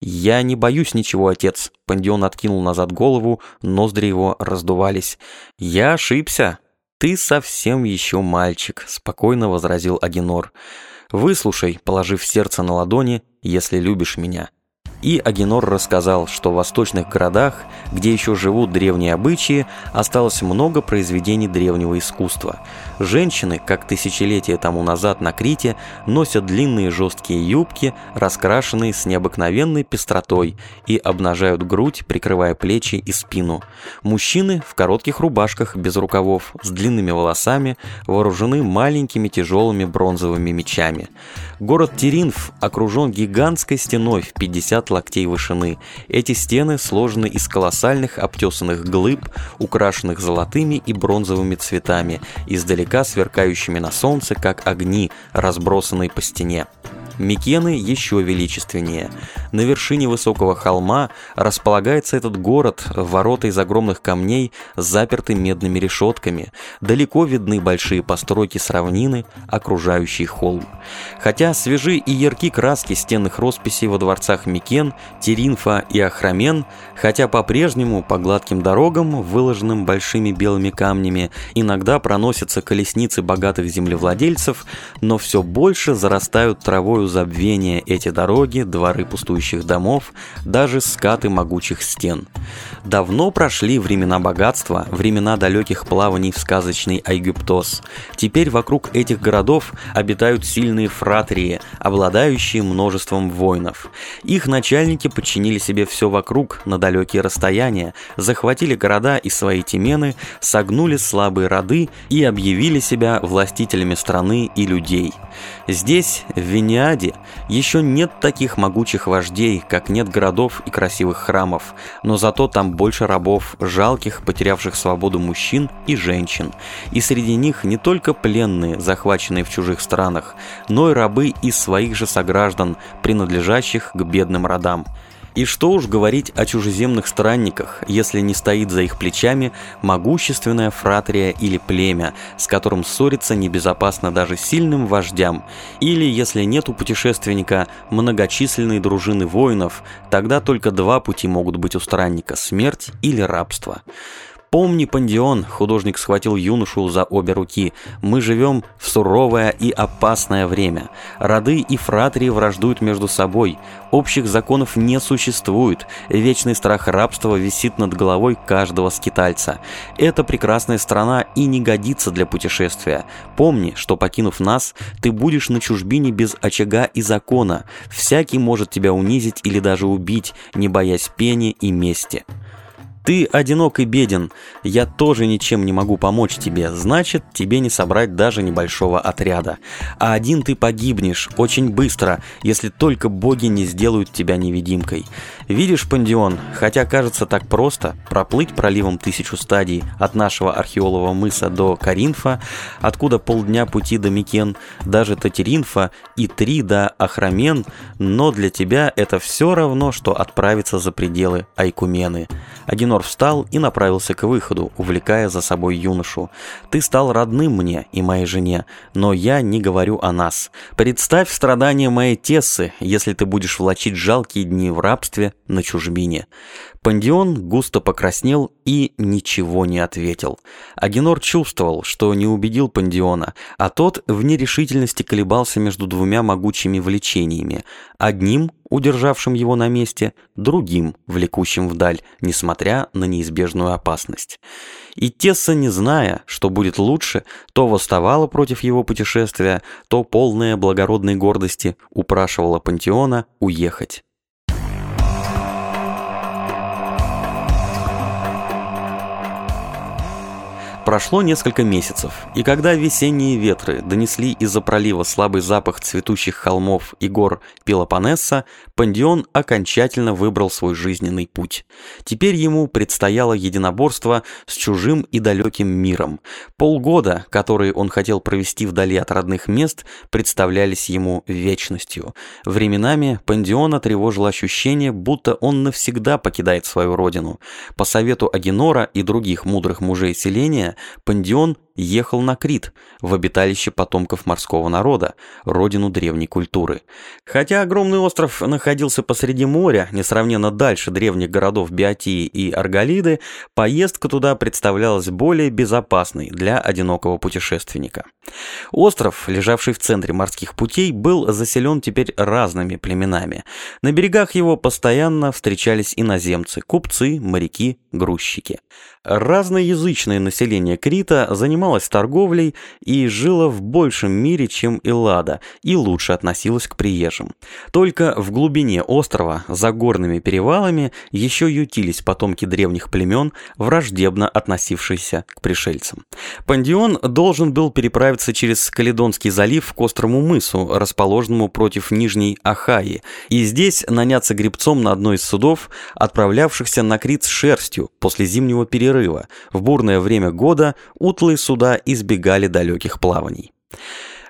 «Я не боюсь ничего, отец», — Пандион откинул назад голову, ноздри его раздувались. «Я ошибся». «Ты совсем еще мальчик», — спокойно возразил Агенор. «Выслушай, положив сердце на ладони, если любишь меня». И Агенор рассказал, что в восточных городах, где еще живут древние обычаи, осталось много произведений древнего искусства. Женщины, как тысячелетия тому назад на Крите, носят длинные жесткие юбки, раскрашенные с необыкновенной пестротой, и обнажают грудь, прикрывая плечи и спину. Мужчины в коротких рубашках без рукавов, с длинными волосами, вооружены маленькими тяжелыми бронзовыми мечами. Город Теринф окружен гигантской стеной в 50 локтей вышины. Эти стены сложены из колоссальных обтесанных глыб, украшенных золотыми и бронзовыми цветами, издалека сверкающими на солнце, как огни, разбросанные по стене. Микены еще величественнее. На вершине высокого холма располагается этот город, ворота из огромных камней, заперты медными решетками. Далеко видны большие постройки с равнины, окружающий холм. Хотя свежи и ярки краски стенных росписей во дворцах Микен, Теринфа и Ахрамен, хотя по-прежнему по гладким дорогам, выложенным большими белыми камнями, иногда проносятся колесницы богатых землевладельцев, но все больше зарастают травою забвения эти дороги, дворы пустующих домов, даже скаты могучих стен. Давно прошли времена богатства, времена далеких плаваний в сказочный Айгюптос. Теперь вокруг этих городов обитают сильные фратрии, обладающие множеством воинов. Их начальники подчинили себе все вокруг на далекие расстояния, захватили города и свои темены, согнули слабые роды и объявили себя властителями страны и людей. Здесь, в Вениаде, еще нет таких могучих вождей, как нет городов и красивых храмов, но зато там больше рабов, жалких, потерявших свободу мужчин и женщин. И среди них не только пленные, захваченные в чужих странах, но и рабы из своих же сограждан, принадлежащих к бедным родам. И что уж говорить о чужеземных странниках, если не стоит за их плечами могущественная фратрия или племя, с которым ссориться небезопасно даже сильным вождям, или если нет у путешественника многочисленной дружины воинов, тогда только два пути могут быть у странника – смерть или рабство. «Помни, Пандион», — художник схватил юношу за обе руки, «мы живем в суровое и опасное время. Роды и фратрии враждуют между собой. Общих законов не существует. Вечный страх рабства висит над головой каждого скитальца. Это прекрасная страна и не годится для путешествия. Помни, что, покинув нас, ты будешь на чужбине без очага и закона. Всякий может тебя унизить или даже убить, не боясь пени и мести». Ты одинок и беден, я тоже ничем не могу помочь тебе, значит, тебе не собрать даже небольшого отряда. А один ты погибнешь очень быстро, если только боги не сделают тебя невидимкой. Видишь, Пандион, хотя кажется так просто, проплыть проливом тысячу стадий от нашего археолога мыса до Каринфа, откуда полдня пути до Микен, даже Татеринфа и три до Ахрамен, но для тебя это все равно, что отправиться за пределы Айкумены. Агенор встал и направился к выходу, увлекая за собой юношу. «Ты стал родным мне и моей жене, но я не говорю о нас. Представь страдания моей Тессы, если ты будешь влачить жалкие дни в рабстве на чужбине». Пандион густо покраснел и ничего не ответил. Агенор чувствовал, что не убедил Пандиона, а тот в нерешительности колебался между двумя могучими влечениями. Одним, удержавшим его на месте, другим, влекущим вдаль, несмотря на неизбежную опасность. И Тесса, не зная, что будет лучше, то восставала против его путешествия, то полная благородной гордости упрашивала Пантеона уехать. Прошло несколько месяцев, и когда весенние ветры донесли из-за пролива слабый запах цветущих холмов и гор Пелопоннеса, Пандион окончательно выбрал свой жизненный путь. Теперь ему предстояло единоборство с чужим и далеким миром. Полгода, которые он хотел провести вдали от родных мест, представлялись ему вечностью. Временами Пандиона тревожило ощущение, будто он навсегда покидает свою родину. По совету Агенора и других мудрых мужей селения, Пандион ехал на Крит, в обиталище потомков морского народа, родину древней культуры. Хотя огромный остров находился посреди моря, несравненно дальше древних городов Биотии и Арголиды, поездка туда представлялась более безопасной для одинокого путешественника. Остров, лежавший в центре морских путей, был заселен теперь разными племенами. На берегах его постоянно встречались иноземцы, купцы, моряки, грузчики. Разноязычное население Крита занималось торговлей и жило в большем мире, чем Эллада, и лучше относилось к приезжим. Только в глубине острова, за горными перевалами, еще ютились потомки древних племен, враждебно относившиеся к пришельцам. Пандион должен был переправиться через Каледонский залив к острому мысу, расположенному против Нижней Ахаи, и здесь наняться гребцом на одной из судов, отправлявшихся на Крит с шерстью после зимнего перерыва. В бурное время года утлые суда избегали далеких плаваний.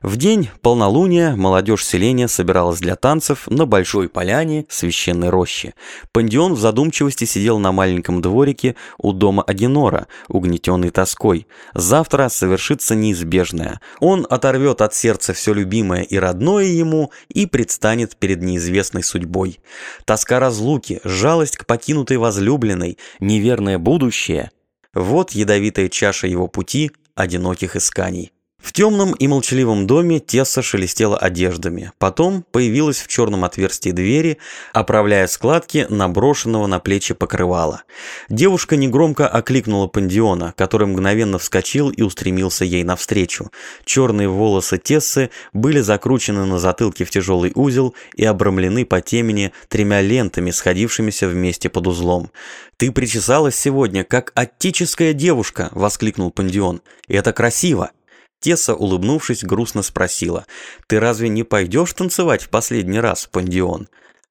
В день полнолуния молодежь селения собиралась для танцев на большой поляне священной рощи. Пандион в задумчивости сидел на маленьком дворике у дома Агенора, угнетенный тоской. Завтра совершится неизбежное. Он оторвет от сердца все любимое и родное ему и предстанет перед неизвестной судьбой. Тоска разлуки, жалость к покинутой возлюбленной, неверное будущее – вот ядовитая чаша его пути одиноких исканий. В темном и молчаливом доме Тесса шелестела одеждами. Потом появилась в черном отверстии двери, оправляя складки наброшенного на плечи покрывала. Девушка негромко окликнула Пандиона, который мгновенно вскочил и устремился ей навстречу. Черные волосы Тессы были закручены на затылке в тяжелый узел и обрамлены по темени тремя лентами, сходившимися вместе под узлом. «Ты причесалась сегодня, как аттическая девушка!» — воскликнул Пандион. «Это красиво!» Теса, улыбнувшись, грустно спросила, «Ты разве не пойдешь танцевать в последний раз, Пандион?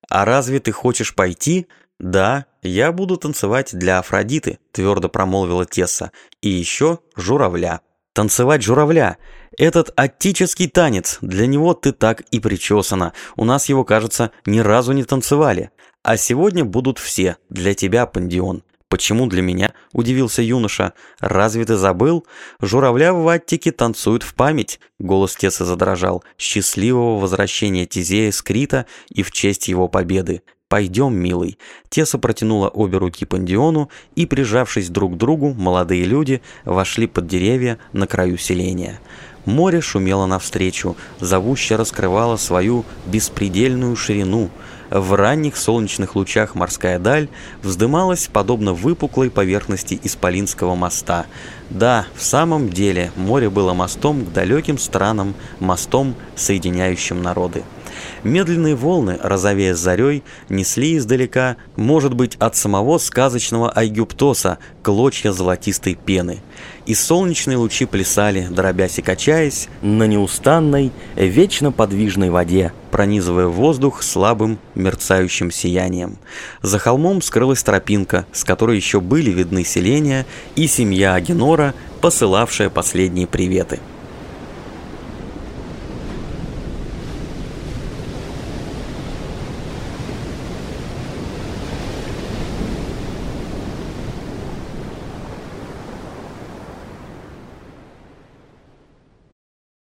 А разве ты хочешь пойти?» «Да, я буду танцевать для Афродиты», — твердо промолвила Тесса, «и еще журавля». «Танцевать журавля! Этот аттический танец, для него ты так и причесана. У нас его, кажется, ни разу не танцевали. А сегодня будут все, для тебя, Пандион. «Почему для меня?» – удивился юноша. «Разве ты забыл? Журавля в Аттике танцуют в память!» Голос Теса задрожал. «Счастливого возвращения Тизея с Крита и в честь его победы!» «Пойдем, милый». Теса протянула обе руки Пандиону, и, прижавшись друг к другу, молодые люди вошли под деревья на краю селения. Море шумело навстречу, зовуще раскрывало свою беспредельную ширину – в ранних солнечных лучах морская даль вздымалась подобно выпуклой поверхности Исполинского моста. Да, в самом деле море было мостом к далеким странам, мостом, соединяющим народы. Медленные волны, розовея с зарей, несли издалека, может быть, от самого сказочного Айгюптоса, клочья золотистой пены. И солнечные лучи плясали, дробясь и качаясь, на неустанной, вечно подвижной воде, пронизывая воздух слабым мерцающим сиянием. За холмом скрылась тропинка, с которой еще были видны селения и семья Агенора, посылавшая последние приветы.